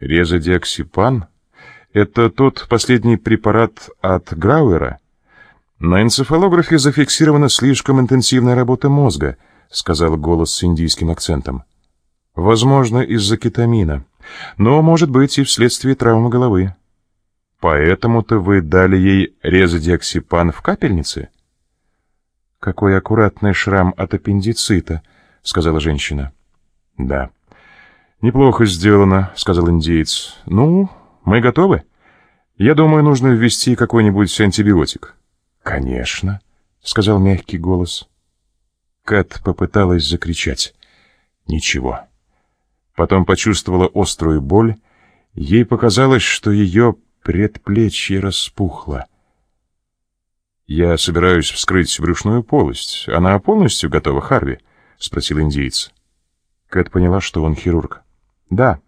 Резодиоксипан — это тот последний препарат от Грауэра? На энцефалографе зафиксирована слишком интенсивная работа мозга, сказал голос с индийским акцентом. Возможно, из-за кетамина, но, может быть, и вследствие травмы головы. Поэтому-то вы дали ей резодиоксипан в капельнице? Какой аккуратный шрам от аппендицита, сказала женщина. Да. «Неплохо сделано», — сказал индеец. «Ну, мы готовы? Я думаю, нужно ввести какой-нибудь антибиотик». «Конечно», — сказал мягкий голос. Кэт попыталась закричать. «Ничего». Потом почувствовала острую боль. Ей показалось, что ее предплечье распухло. «Я собираюсь вскрыть брюшную полость. Она полностью готова, Харви?» — спросил индеец. Кэт поняла, что он хирург. Да.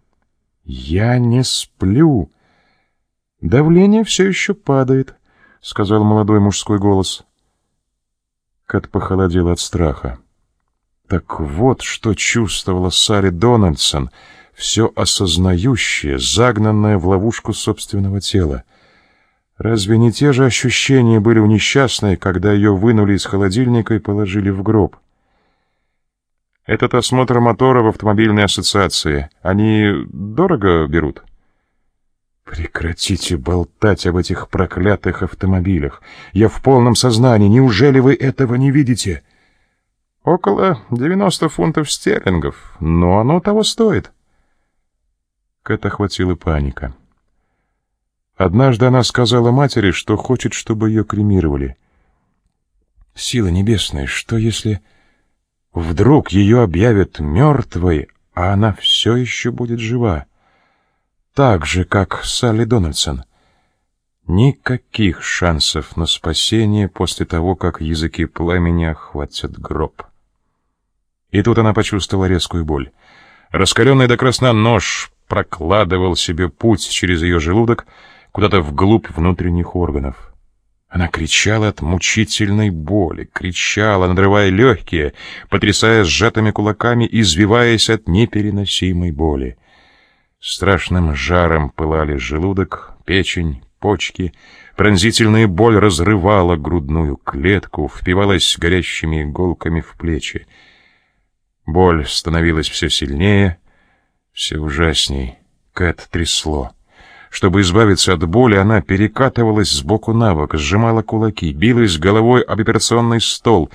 Я не сплю. Давление все еще падает, сказал молодой мужской голос. Кэт похолодела от страха. Так вот, что чувствовала Салли Дональдсон, все осознающее, загнанное в ловушку собственного тела. Разве не те же ощущения были у несчастной, когда ее вынули из холодильника и положили в гроб? Этот осмотр мотора в автомобильной ассоциации. Они дорого берут? Прекратите болтать об этих проклятых автомобилях. Я в полном сознании. Неужели вы этого не видите? Около 90 фунтов стерлингов, но оно того стоит. Кэт охватила паника. Однажды она сказала матери, что хочет, чтобы ее кремировали. Сила небесная, что если... Вдруг ее объявят мертвой, а она все еще будет жива. Так же, как Салли Дональдсон. Никаких шансов на спасение после того, как языки пламени охватят гроб. И тут она почувствовала резкую боль. Раскаленный до красна нож прокладывал себе путь через ее желудок куда-то вглубь внутренних органов. Она кричала от мучительной боли, кричала, надрывая легкие, потрясая сжатыми кулаками, извиваясь от непереносимой боли. Страшным жаром пылали желудок, печень, почки. Пронзительная боль разрывала грудную клетку, впивалась горящими иголками в плечи. Боль становилась все сильнее, все ужасней. Кэт трясло. Чтобы избавиться от боли, она перекатывалась с боку на бок, сжимала кулаки, билась головой об операционный стол,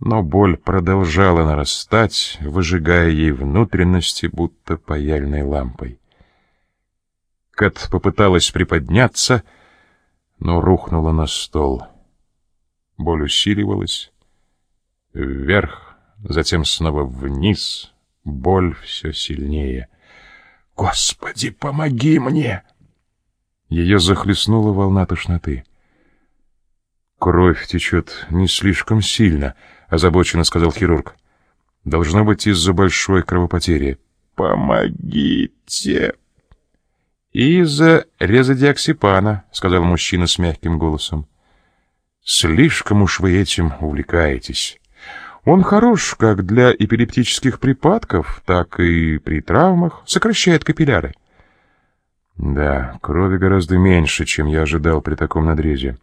но боль продолжала нарастать, выжигая ей внутренности, будто паяльной лампой. Кэт попыталась приподняться, но рухнула на стол. Боль усиливалась. Вверх, затем снова вниз. Боль все сильнее. «Господи, помоги мне!» Ее захлестнула волна тошноты. «Кровь течет не слишком сильно», — озабоченно сказал хирург. «Должно быть из-за большой кровопотери». «Помогите!» «Из-за резодиоксипана», — сказал мужчина с мягким голосом. «Слишком уж вы этим увлекаетесь. Он хорош как для эпилептических припадков, так и при травмах, сокращает капилляры. Да, крови гораздо меньше, чем я ожидал при таком надрезе.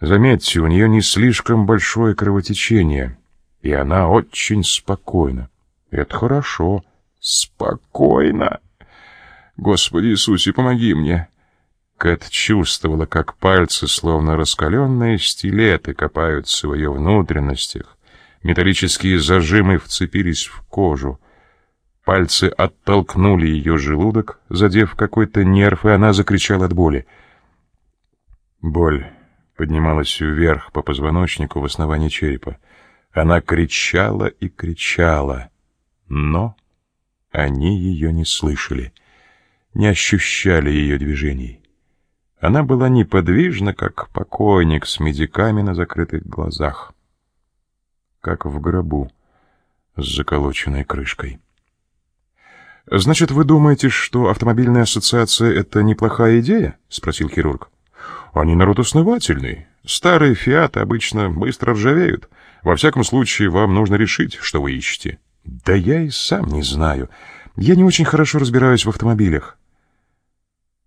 Заметьте, у нее не слишком большое кровотечение, и она очень спокойна. Это хорошо. Спокойно. Господи Иисусе, помоги мне. Кэт чувствовала, как пальцы, словно раскаленные стилеты, копаются в ее внутренностях. Металлические зажимы вцепились в кожу. Пальцы оттолкнули ее желудок, задев какой-то нерв, и она закричала от боли. Боль поднималась вверх по позвоночнику в основании черепа. Она кричала и кричала, но они ее не слышали, не ощущали ее движений. Она была неподвижна, как покойник с медиками на закрытых глазах, как в гробу с заколоченной крышкой. «Значит, вы думаете, что автомобильная ассоциация — это неплохая идея?» — спросил хирург. «Они народ основательный. Старые «Фиаты» обычно быстро ржавеют. Во всяком случае, вам нужно решить, что вы ищете». «Да я и сам не знаю. Я не очень хорошо разбираюсь в автомобилях».